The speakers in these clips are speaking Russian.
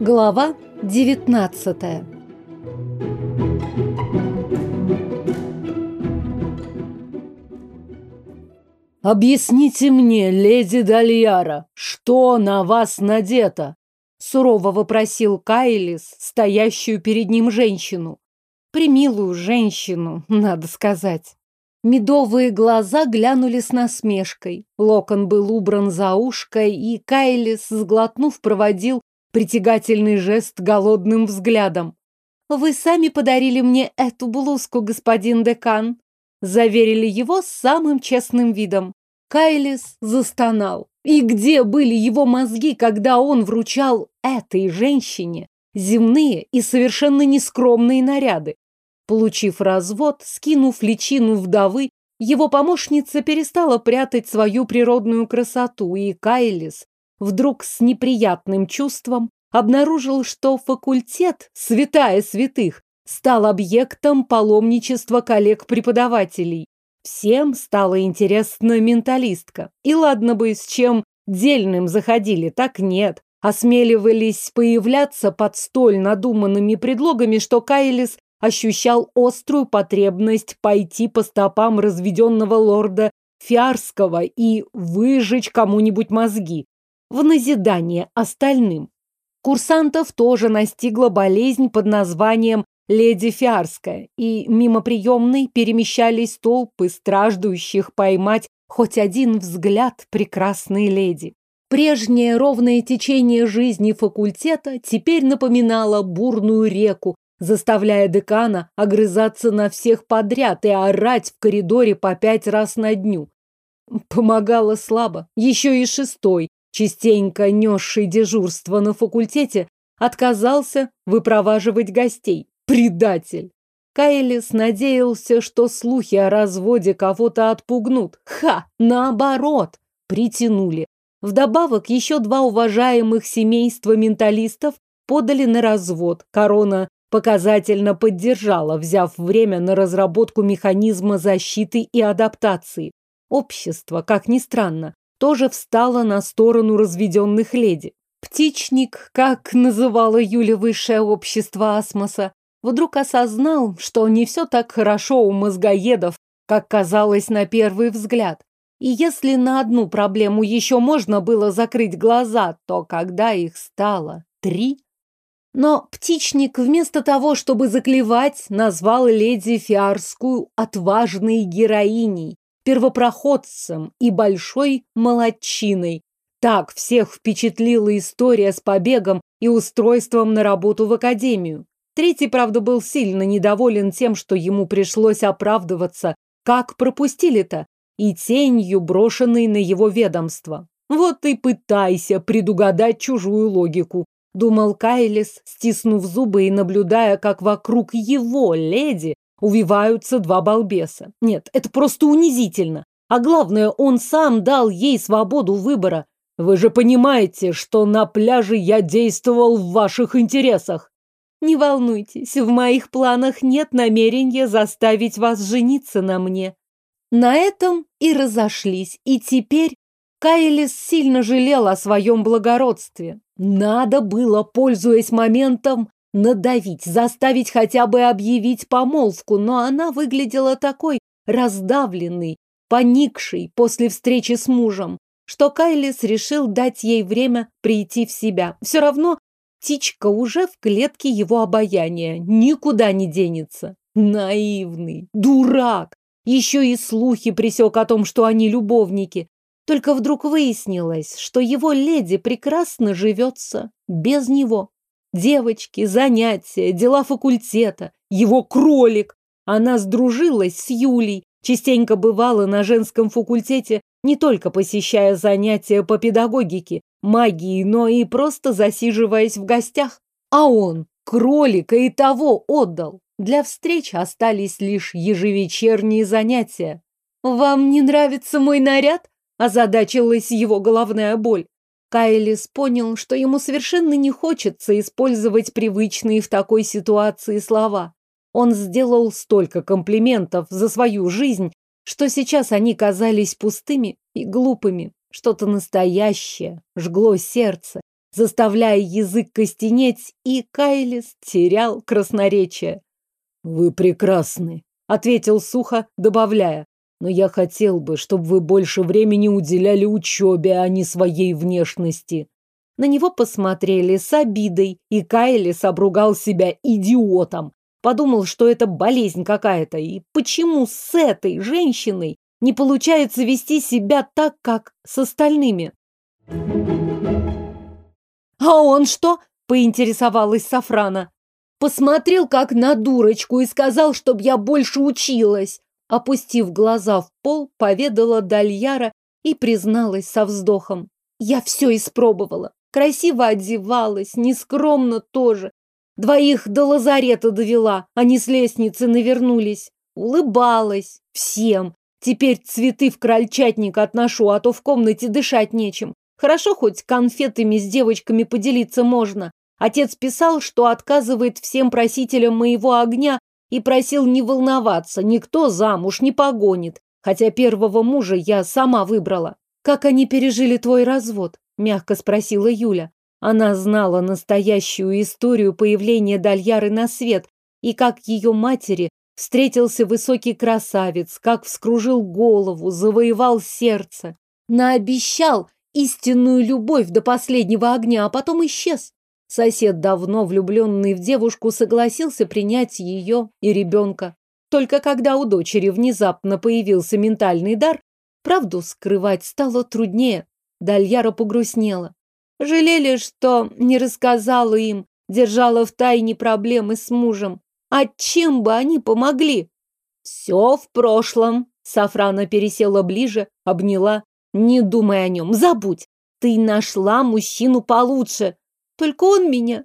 Глава 19 «Объясните мне, леди Дальяра, что на вас надето?» Сурово вопросил Кайлис, стоящую перед ним женщину. Примилую женщину, надо сказать. Медовые глаза глянули с насмешкой. Локон был убран за ушко, и Кайлис, сглотнув, проводил притягательный жест голодным взглядом. «Вы сами подарили мне эту блузку, господин декан», заверили его с самым честным видом. Кайлис застонал. И где были его мозги, когда он вручал этой женщине земные и совершенно нескромные наряды? Получив развод, скинув личину вдовы, его помощница перестала прятать свою природную красоту, и Кайлис вдруг с неприятным чувством обнаружил, что факультет, святая святых, стал объектом паломничества коллег-преподавателей. Всем стала интересна менталистка. И ладно бы с чем дельным заходили, так нет. Осмеливались появляться под столь надуманными предлогами, что Кайлис ощущал острую потребность пойти по стопам разведенного лорда Фиарского и выжечь кому-нибудь мозги. В назидание остальным. Курсантов тоже настигла болезнь под названием леди Фиарская, и мимо приемной перемещались толпы страждущих поймать хоть один взгляд прекрасной леди. Прежнее ровное течение жизни факультета теперь напоминало бурную реку, заставляя декана огрызаться на всех подряд и орать в коридоре по пять раз на дню. Помогало слабо. Еще и шестой, частенько несший дежурство на факультете, отказался выпроваживать гостей. Предатель! Кайлис надеялся, что слухи о разводе кого-то отпугнут. Ха! Наоборот! Притянули. Вдобавок, еще два уважаемых семейства менталистов подали на развод. Корона показательно поддержала, взяв время на разработку механизма защиты и адаптации. Общество, как ни странно, тоже встало на сторону разведенных леди. Птичник, как называла Юля высшее общество Асмоса, вдруг осознал, что не все так хорошо у мозгоедов, как казалось на первый взгляд. И если на одну проблему еще можно было закрыть глаза, то когда их стало три... Но птичник вместо того, чтобы заклевать, назвал леди Фиарскую отважной героиней, первопроходцем и большой молодчиной. Так всех впечатлила история с побегом и устройством на работу в академию. Третий, правда, был сильно недоволен тем, что ему пришлось оправдываться, как пропустили-то, и тенью, брошенной на его ведомство. Вот и пытайся предугадать чужую логику, думал Кайлис, стиснув зубы и наблюдая, как вокруг его леди увиваются два балбеса. Нет, это просто унизительно. А главное, он сам дал ей свободу выбора. Вы же понимаете, что на пляже я действовал в ваших интересах. Не волнуйтесь, в моих планах нет намерения заставить вас жениться на мне. На этом и разошлись, и теперь Кайлис сильно жалел о своем благородстве. Надо было, пользуясь моментом, надавить, заставить хотя бы объявить помолвку, но она выглядела такой раздавленной, поникшей после встречи с мужем, что Кайлис решил дать ей время прийти в себя. Все равно птичка уже в клетке его обаяния, никуда не денется. Наивный, дурак. Еще и слухи присек о том, что они любовники. Только вдруг выяснилось, что его леди прекрасно живется без него. Девочки, занятия, дела факультета, его кролик. Она сдружилась с Юлей, частенько бывала на женском факультете, не только посещая занятия по педагогике, магии, но и просто засиживаясь в гостях. А он кролика и того отдал. Для встреч остались лишь ежевечерние занятия. «Вам не нравится мой наряд?» – озадачилась его головная боль. Кайлис понял, что ему совершенно не хочется использовать привычные в такой ситуации слова. Он сделал столько комплиментов за свою жизнь, что сейчас они казались пустыми и глупыми. Что-то настоящее жгло сердце, заставляя язык костенеть, и Кайлис терял красноречие. «Вы прекрасны», — ответил сухо, добавляя. «Но я хотел бы, чтобы вы больше времени уделяли учебе, а не своей внешности». На него посмотрели с обидой, и Кайлис обругал себя идиотом. Подумал, что это болезнь какая-то, и почему с этой женщиной не получается вести себя так, как с остальными. «А он что?» – поинтересовалась Сафрана. «Посмотрел, как на дурочку, и сказал, чтоб я больше училась». Опустив глаза в пол, поведала Дальяра и призналась со вздохом. «Я все испробовала. Красиво одевалась, нескромно тоже. Двоих до лазарета довела, они с лестницы навернулись. Улыбалась всем. Теперь цветы в крольчатник отношу, а то в комнате дышать нечем. Хорошо хоть конфетами с девочками поделиться можно. Отец писал, что отказывает всем просителям моего огня и просил не волноваться, никто замуж не погонит. Хотя первого мужа я сама выбрала. Как они пережили твой развод? Мягко спросила Юля. Она знала настоящую историю появления Дальяры на свет и как ее матери встретился высокий красавец, как вскружил голову, завоевал сердце, наобещал истинную любовь до последнего огня, а потом исчез. Сосед, давно влюбленный в девушку, согласился принять ее и ребенка. Только когда у дочери внезапно появился ментальный дар, правду скрывать стало труднее. Дальяра погрустнела. Жалели, что не рассказала им, держала в тайне проблемы с мужем. А чем бы они помогли? Все в прошлом. Сафрана пересела ближе, обняла. Не думай о нем, забудь. Ты нашла мужчину получше. Только он меня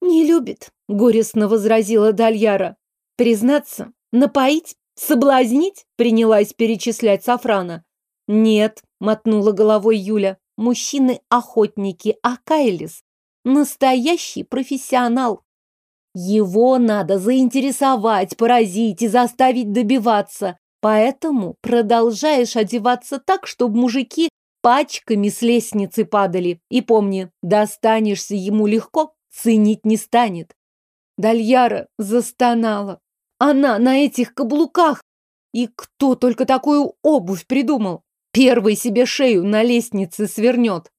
не любит, горестно возразила Дальяра. Признаться, напоить, соблазнить, принялась перечислять Сафрана. Нет, мотнула головой Юля мужчины-охотники, а Кайлис – настоящий профессионал. Его надо заинтересовать, поразить и заставить добиваться. Поэтому продолжаешь одеваться так, чтобы мужики пачками с лестницы падали. И помни, достанешься ему легко, ценить не станет. Дальяра застонала. Она на этих каблуках. И кто только такую обувь придумал? Первый себе шею на лестнице свернет.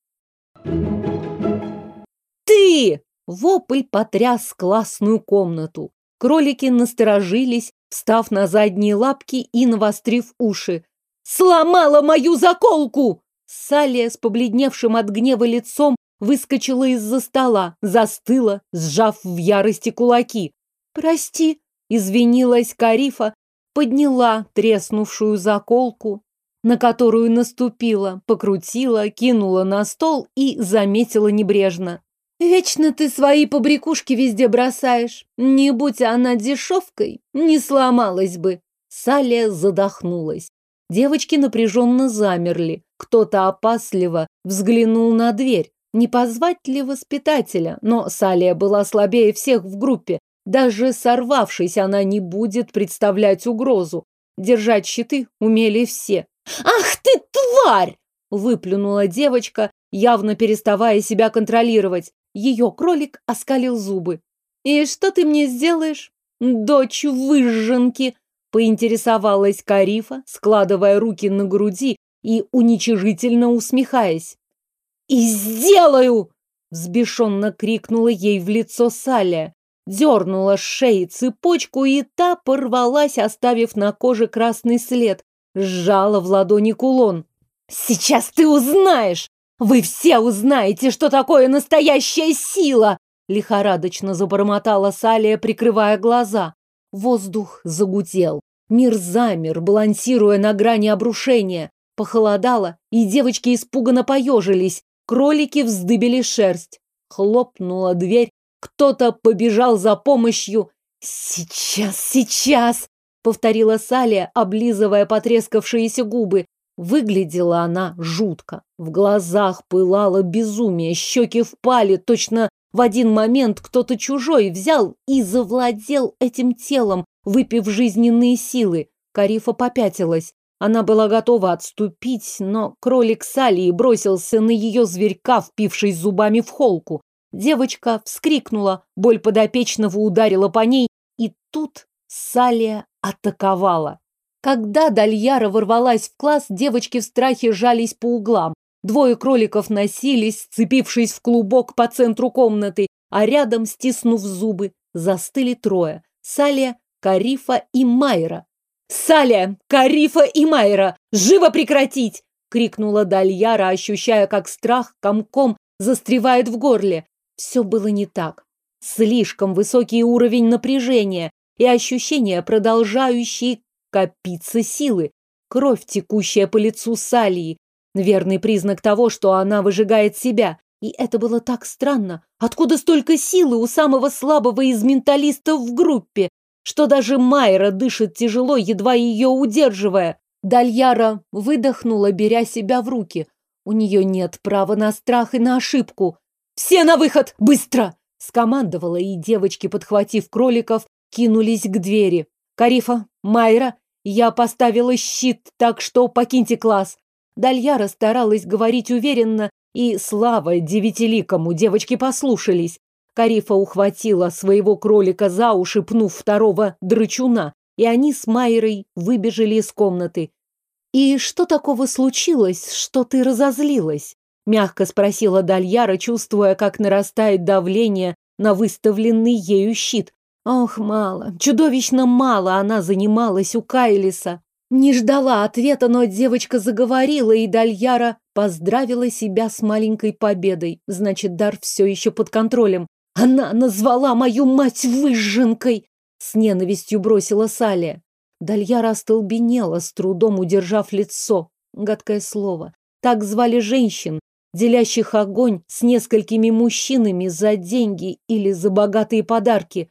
«Ты!» — вопль потряс классную комнату. Кролики насторожились, встав на задние лапки и навострив уши. «Сломала мою заколку!» Салия с побледневшим от гнева лицом выскочила из-за стола, застыла, сжав в ярости кулаки. «Прости», — извинилась Карифа, подняла треснувшую заколку, на которую наступила, покрутила, кинула на стол и заметила небрежно. «Вечно ты свои побрякушки везде бросаешь. Не будь она дешевкой, не сломалась бы». Салия задохнулась. Девочки напряженно замерли. Кто-то опасливо взглянул на дверь. Не позвать ли воспитателя? Но Салия была слабее всех в группе. Даже сорвавшись, она не будет представлять угрозу. Держать щиты умели все. «Ах ты, тварь!» – выплюнула девочка, явно переставая себя контролировать. Ее кролик оскалил зубы. «И что ты мне сделаешь, дочь выжженки?» – поинтересовалась Карифа, складывая руки на груди и уничижительно усмехаясь. «И сделаю!» – взбешенно крикнула ей в лицо Салия. Дернула с шеи цепочку, и та порвалась, оставив на коже красный след, сжала в ладони кулон. «Сейчас ты узнаешь! Вы все узнаете, что такое настоящая сила!» Лихорадочно забормотала Салия, прикрывая глаза. Воздух загудел. Мир замер, балансируя на грани обрушения. Похолодало, и девочки испуганно поежились. Кролики вздыбили шерсть. Хлопнула дверь. Кто-то побежал за помощью. «Сейчас, сейчас!» повторила Салия, облизывая потрескавшиеся губы. Выглядела она жутко. В глазах пылало безумие, щеки впали, точно в один момент кто-то чужой взял и завладел этим телом, выпив жизненные силы. Карифа попятилась. Она была готова отступить, но кролик Салии бросился на ее зверька, впившись зубами в холку. Девочка вскрикнула, боль подопечного ударила по ней, и тут Салия атаковала. Когда Дальяра ворвалась в класс, девочки в страхе жались по углам. Двое кроликов носились, сцепившись в клубок по центру комнаты, а рядом, стиснув зубы, застыли трое. Салия, Карифа и Майра. «Салия! Карифа и Майра! Живо прекратить!» — крикнула Дальяра, ощущая, как страх комком застревает в горле. Все было не так. Слишком высокий уровень напряжения и ощущение продолжающей копиться силы. Кровь, текущая по лицу Салии, Верный признак того, что она выжигает себя. И это было так странно. Откуда столько силы у самого слабого из менталистов в группе? Что даже Майра дышит тяжело, едва ее удерживая. Дальяра выдохнула, беря себя в руки. У нее нет права на страх и на ошибку. «Все на выход! Быстро!» Скомандовала, и девочки, подхватив кроликов, кинулись к двери. «Карифа, Майра, я поставила щит, так что покиньте класс. Дальяра старалась говорить уверенно, и слава девятиликому, девочки послушались. Карифа ухватила своего кролика за уши, пнув второго драчуна, и они с Майрой выбежали из комнаты. «И что такого случилось, что ты разозлилась?» Мягко спросила Дальяра, чувствуя, как нарастает давление на выставленный ею щит. Ох, мало, чудовищно мало она занималась у Кайлиса. Не ждала ответа, но девочка заговорила, и Дальяра поздравила себя с маленькой победой. Значит, дар все еще под контролем. Она назвала мою мать выжженкой! С ненавистью бросила Салия. Дальяра остолбенела, с трудом удержав лицо. Гадкое слово. Так звали женщин, делящих огонь с несколькими мужчинами за деньги или за богатые подарки.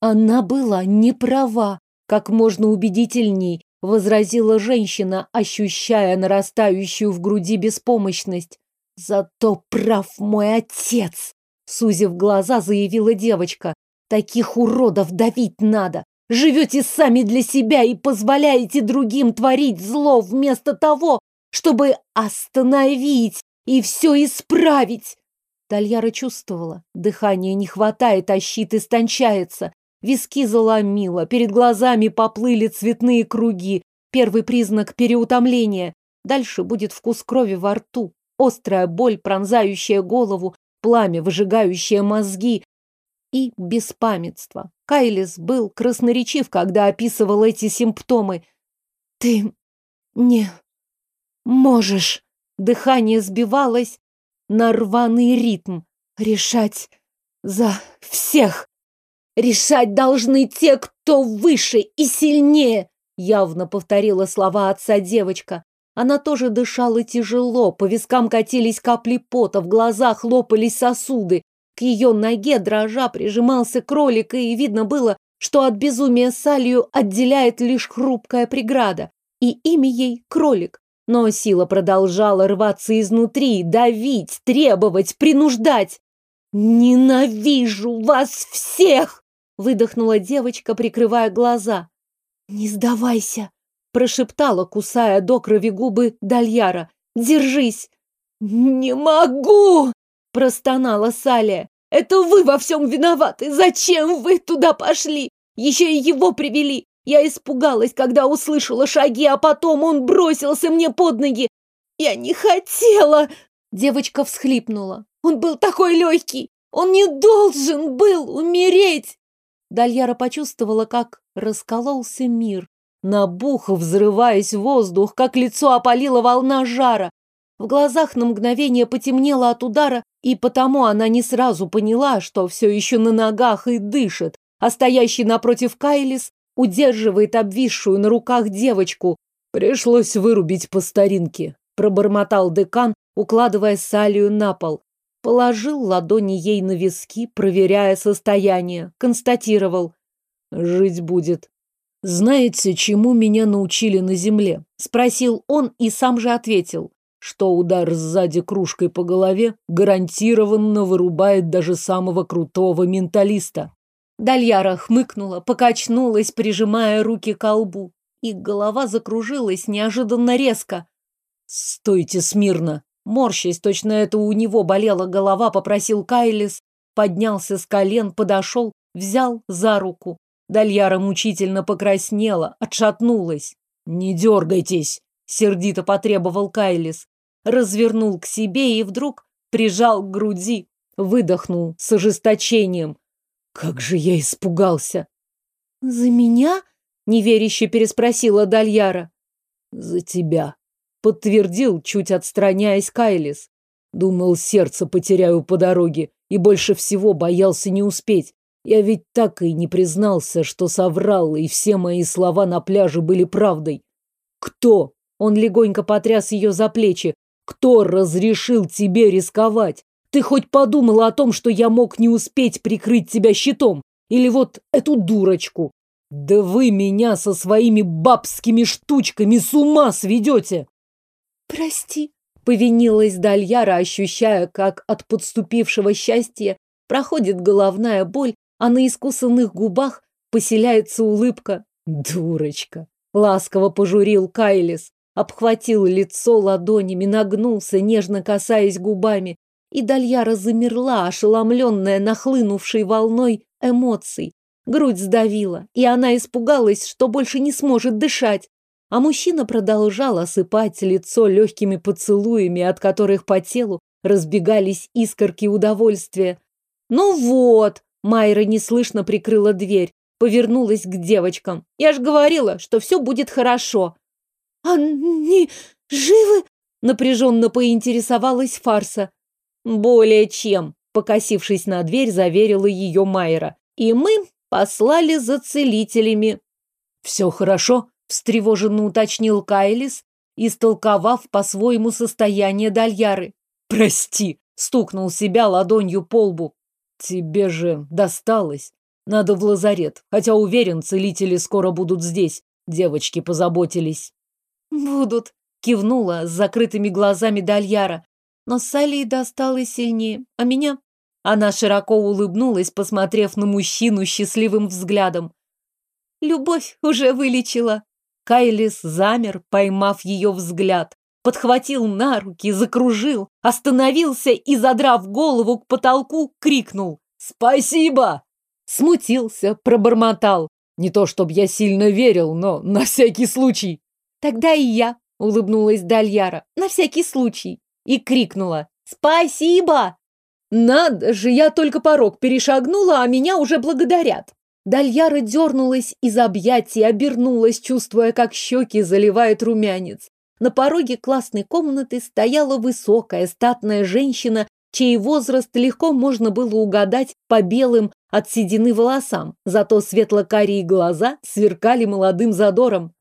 Она была не права, как можно убедительней, возразила женщина, ощущая нарастающую в груди беспомощность. Зато прав мой отец, сузив глаза, заявила девочка. Таких уродов давить надо. Живете сами для себя и позволяете другим творить зло вместо того, чтобы остановить и все исправить. Тальяра чувствовала, дыхания не хватает, а щит истончается. Виски заломило, перед глазами поплыли цветные круги. Первый признак переутомления. Дальше будет вкус крови во рту, острая боль, пронзающая голову, пламя, выжигающее мозги и беспамятство. Кайлис был красноречив, когда описывал эти симптомы. «Ты не можешь...» Дыхание сбивалось на рваный ритм. «Решать за всех!» Решать должны те, кто выше и сильнее, явно повторила слова отца девочка. Она тоже дышала тяжело, по вискам катились капли пота, в глазах лопались сосуды. К ее ноге дрожа прижимался кролик, и видно было, что от безумия Салью отделяет лишь хрупкая преграда. И имя ей — кролик. Но сила продолжала рваться изнутри, давить, требовать, принуждать. «Ненавижу вас всех!» выдохнула девочка, прикрывая глаза. «Не сдавайся!» – прошептала, кусая до крови губы Дальяра. «Держись!» «Не могу!» – простонала Салия. «Это вы во всем виноваты! Зачем вы туда пошли? Еще и его привели! Я испугалась, когда услышала шаги, а потом он бросился мне под ноги! Я не хотела!» Девочка всхлипнула. «Он был такой легкий! Он не должен был умереть!» Дальяра почувствовала, как раскололся мир. Набух, взрываясь в воздух, как лицо опалила волна жара. В глазах на мгновение потемнело от удара, и потому она не сразу поняла, что все еще на ногах и дышит, а стоящий напротив Кайлис удерживает обвисшую на руках девочку. «Пришлось вырубить по старинке», – пробормотал декан, укладывая Салию на пол. Положил ладони ей на виски, проверяя состояние. Констатировал. Жить будет. Знаете, чему меня научили на земле? Спросил он и сам же ответил, что удар сзади кружкой по голове гарантированно вырубает даже самого крутого менталиста. Дальяра хмыкнула, покачнулась, прижимая руки к лбу. и голова закружилась неожиданно резко. «Стойте смирно!» Морщась, точно это у него болела голова, попросил Кайлис, поднялся с колен, подошел, взял за руку. Дальяра мучительно покраснела, отшатнулась. «Не дергайтесь!» — сердито потребовал Кайлис. Развернул к себе и вдруг прижал к груди, выдохнул с ожесточением. «Как же я испугался!» «За меня?» — неверяще переспросила Дальяра. «За тебя», — подтвердил, чуть отстраняясь Кайлис. Думал, сердце потеряю по дороге и больше всего боялся не успеть. Я ведь так и не признался, что соврал, и все мои слова на пляже были правдой. Кто? Он легонько потряс ее за плечи. Кто разрешил тебе рисковать? Ты хоть подумала о том, что я мог не успеть прикрыть тебя щитом? Или вот эту дурочку? Да вы меня со своими бабскими штучками с ума сведете! Прости, повинилась Дальяра, ощущая, как от подступившего счастья проходит головная боль, а на искусанных губах поселяется улыбка. Дурочка! Ласково пожурил Кайлис, обхватил лицо ладонями, нагнулся, нежно касаясь губами, и Дальяра замерла, ошеломленная нахлынувшей волной эмоций. Грудь сдавила, и она испугалась, что больше не сможет дышать. А мужчина продолжал осыпать лицо легкими поцелуями, от которых по телу разбегались искорки удовольствия. «Ну вот!» Майра неслышно прикрыла дверь, повернулась к девочкам. «Я ж говорила, что все будет хорошо!» «Они живы?» напряженно поинтересовалась Фарса. «Более чем!» покосившись на дверь, заверила ее Майра. «И мы послали за целителями». «Все хорошо?» встревоженно уточнил Кайлис, истолковав по-своему состояние Дальяры. «Прости!» — стукнул себя ладонью по лбу. Тебе же досталось. Надо в лазарет, хотя уверен, целители скоро будут здесь. Девочки позаботились. Будут, кивнула с закрытыми глазами Дальяра. Но Салли досталось сильнее, а меня... Она широко улыбнулась, посмотрев на мужчину счастливым взглядом. Любовь уже вылечила. Кайлис замер, поймав ее взгляд подхватил на руки, закружил, остановился и, задрав голову к потолку, крикнул «Спасибо!» Смутился, пробормотал. Не то, чтоб я сильно верил, но на всякий случай. Тогда и я, улыбнулась Дальяра, на всякий случай, и крикнула «Спасибо!» Надо же, я только порог перешагнула, а меня уже благодарят. Дальяра дернулась из объятий, обернулась, чувствуя, как щеки заливает румянец. На пороге классной комнаты стояла высокая, статная женщина, чей возраст легко можно было угадать по белым от седины волосам, зато светло-карие глаза сверкали молодым задором.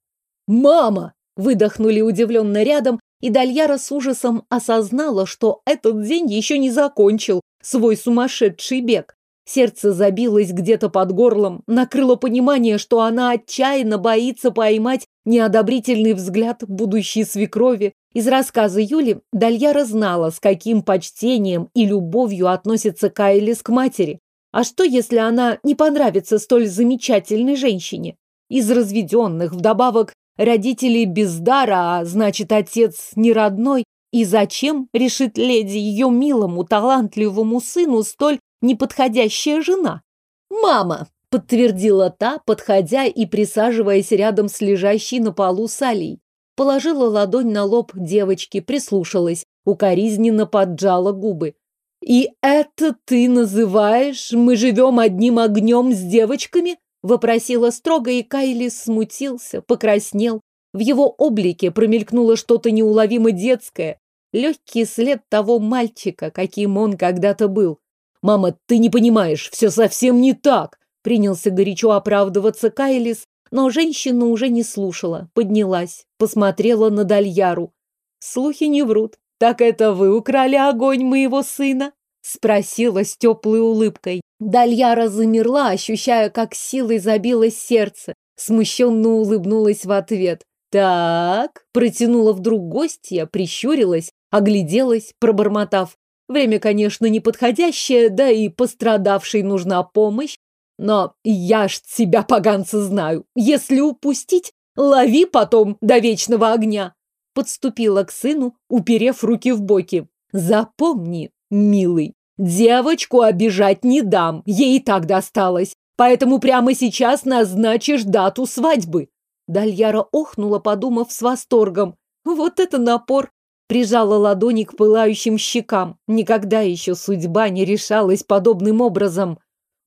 «Мама!» – выдохнули удивленно рядом, и Дальяра с ужасом осознала, что этот день еще не закончил свой сумасшедший бег. Сердце забилось где-то под горлом, накрыло понимание, что она отчаянно боится поймать неодобрительный взгляд будущей свекрови. Из рассказа Юли Дальяра знала, с каким почтением и любовью относится Кайлис к матери. А что, если она не понравится столь замечательной женщине? Из разведенных, вдобавок, родителей без дара, а значит, отец не родной, и зачем, решит леди, ее милому, талантливому сыну столь неподходящая жена. «Мама!» – подтвердила та, подходя и присаживаясь рядом с лежащей на полу Салей. Положила ладонь на лоб девочки, прислушалась, укоризненно поджала губы. «И это ты называешь «мы живем одним огнем с девочками»?» Вопросила строго, и Кайли смутился, покраснел. В его облике промелькнуло что-то неуловимо детское, легкий след того мальчика, каким он когда-то был. «Мама, ты не понимаешь, все совсем не так!» Принялся горячо оправдываться Кайлис, но женщина уже не слушала, поднялась, посмотрела на Дальяру. «Слухи не врут. Так это вы украли огонь моего сына?» Спросила с теплой улыбкой. Дальяра замерла, ощущая, как силой забилось сердце. Смущенно улыбнулась в ответ. «Так», протянула вдруг гостья, прищурилась, огляделась, пробормотав. Время, конечно, неподходящее, да и пострадавшей нужна помощь. Но я ж тебя, поганца, знаю. Если упустить, Лови потом до вечного огня. Подступила к сыну, уперев руки в боки. Запомни, милый, девочку обижать не дам, ей и так досталось. Поэтому прямо сейчас назначишь дату свадьбы. Дальяра охнула, подумав с восторгом. Вот это напор! Прижала ладони к пылающим щекам. Никогда еще судьба не решалась подобным образом.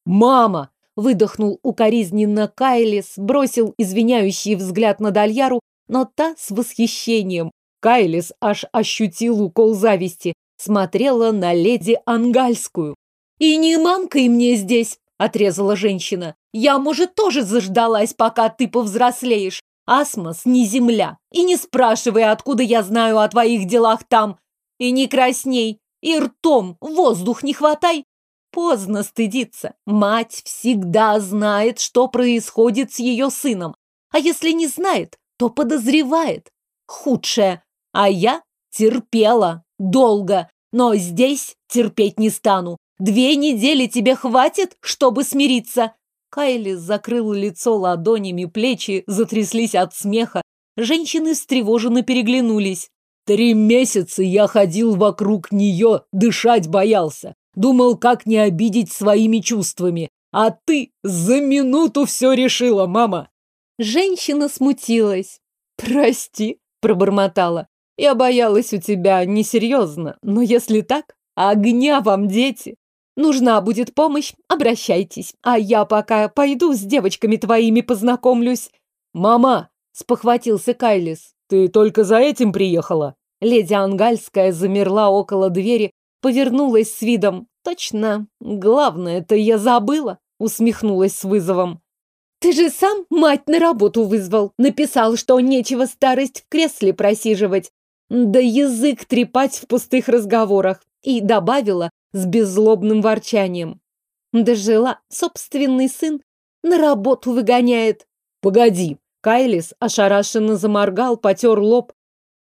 «Мама!» – выдохнул укоризненно Кайлис, бросил извиняющий взгляд на Дальяру, но та с восхищением. Кайлис аж ощутил укол зависти, смотрела на леди Ангальскую. «И не мамкой мне здесь!» – отрезала женщина. «Я, может, тоже заждалась, пока ты повзрослеешь. Асмос не земля. И не спрашивай, откуда я знаю о твоих делах там. И не красней, и ртом воздух не хватай. Поздно стыдиться. Мать всегда знает, что происходит с ее сыном. А если не знает, то подозревает. Худшее. А я терпела. Долго. Но здесь терпеть не стану. Две недели тебе хватит, чтобы смириться. Кайли закрыл лицо ладонями, плечи затряслись от смеха. Женщины встревоженно переглянулись. Три месяца я ходил вокруг нее, дышать боялся. Думал, как не обидеть своими чувствами. А ты за минуту все решила, мама. Женщина смутилась. «Прости», — пробормотала. «Я боялась у тебя несерьезно, но если так, огня вам, дети. Нужна будет помощь, обращайтесь. А я пока пойду с девочками твоими познакомлюсь. Мама, спохватился Кайлис. Ты только за этим приехала? Леди Ангальская замерла около двери, повернулась с видом. Точно, главное это я забыла, усмехнулась с вызовом. Ты же сам мать на работу вызвал, написал, что нечего старость в кресле просиживать. Да язык трепать в пустых разговорах. И добавила, с беззлобным ворчанием. Дожила, собственный сын на работу выгоняет. Погоди, Кайлис ошарашенно заморгал, потер лоб.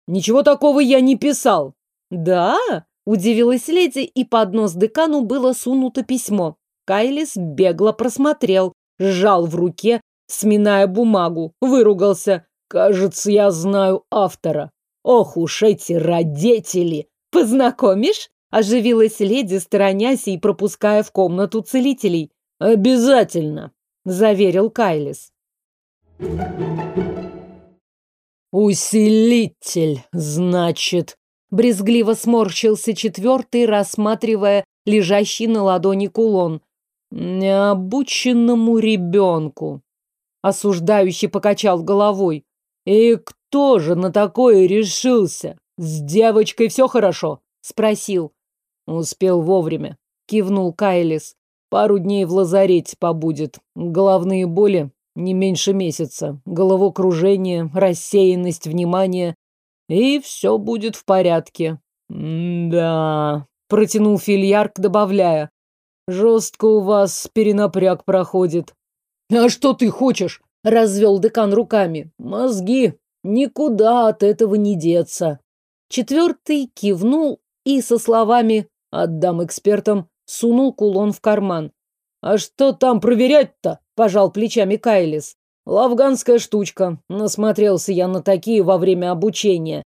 Ничего такого я не писал. Да? Удивилась леди, и под нос декану было сунуто письмо. Кайлис бегло просмотрел, сжал в руке, сминая бумагу, выругался. Кажется, я знаю автора. Ох уж эти родители! Познакомишь? Оживилась леди, сторонясь и пропуская в комнату целителей. «Обязательно», — заверил Кайлис. «Усилитель, значит», — брезгливо сморщился четвертый, рассматривая лежащий на ладони кулон. «Необученному ребенку», — осуждающий покачал головой. «И кто же на такое решился? С девочкой все хорошо?» — спросил. Успел вовремя. Кивнул Кайлис. Пару дней в лазарете побудет. Головные боли не меньше месяца. Головокружение, рассеянность внимания. И все будет в порядке. да, протянул Фильярк, добавляя. Жестко у вас перенапряг проходит. А что ты хочешь? Развел декан руками. Мозги. Никуда от этого не деться. Четвертый кивнул и со словами Отдам экспертам, сунул кулон в карман. А что там проверять-то? Пожал плечами Кайлис. Лавганская штучка. Насмотрелся я на такие во время обучения.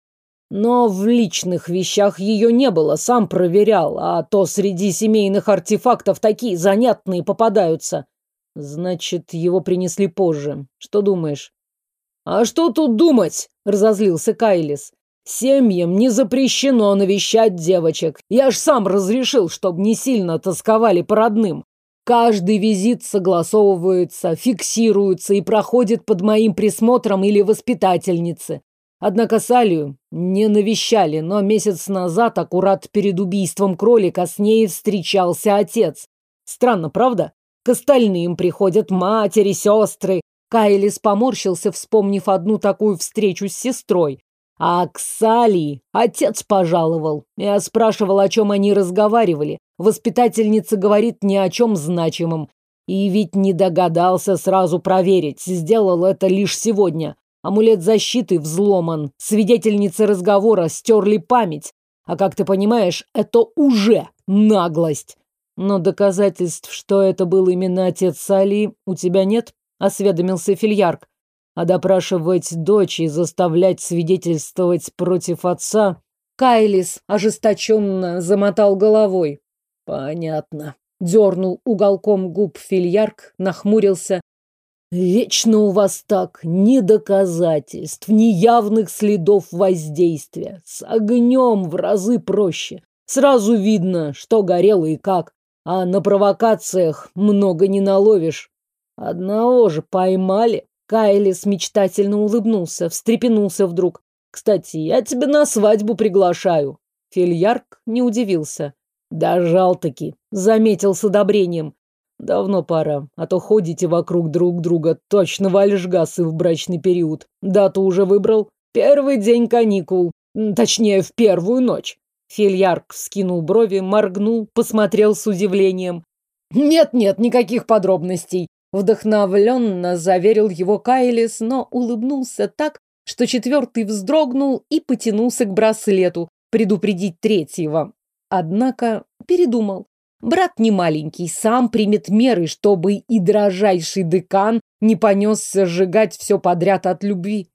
Но в личных вещах ее не было, сам проверял, а то среди семейных артефактов такие занятные попадаются. Значит, его принесли позже. Что думаешь? А что тут думать? Разозлился Кайлис. Семьям не запрещено навещать девочек. Я ж сам разрешил, чтобы не сильно тосковали по родным. Каждый визит согласовывается, фиксируется и проходит под моим присмотром или воспитательницы. Однако Салию не навещали, но месяц назад, аккурат перед убийством кролика, с ней встречался отец. Странно, правда? К остальным приходят матери, сестры. Кайлис поморщился, вспомнив одну такую встречу с сестрой. А к Сали отец пожаловал. Я спрашивал, о чем они разговаривали. Воспитательница говорит ни о чем значимом. И ведь не догадался сразу проверить. Сделал это лишь сегодня. Амулет защиты взломан. Свидетельницы разговора стерли память. А как ты понимаешь, это уже наглость. Но доказательств, что это был именно отец Сали, у тебя нет? Осведомился Фильярк. А допрашивать дочь и заставлять свидетельствовать против отца... Кайлис ожесточенно замотал головой. Понятно. Дернул уголком губ фильярк, нахмурился. Вечно у вас так, ни доказательств, ни явных следов воздействия. С огнем в разы проще. Сразу видно, что горело и как. А на провокациях много не наловишь. Одного же поймали. Кайлис мечтательно улыбнулся, встрепенулся вдруг. «Кстати, я тебя на свадьбу приглашаю». Фильярк не удивился. «Дожал-таки», — заметил с одобрением. «Давно пора, а то ходите вокруг друг друга, точно вальжгасы в брачный период. Дату уже выбрал? Первый день каникул, точнее, в первую ночь». Фильярк вскинул брови, моргнул, посмотрел с удивлением. «Нет-нет, никаких подробностей», — вдохновленно заверил его Кайлис, но улыбнулся так, что четвертый вздрогнул и потянулся к браслету, предупредить третьего. Однако передумал. Брат не маленький, сам примет меры, чтобы и дрожайший декан не понесся сжигать все подряд от любви.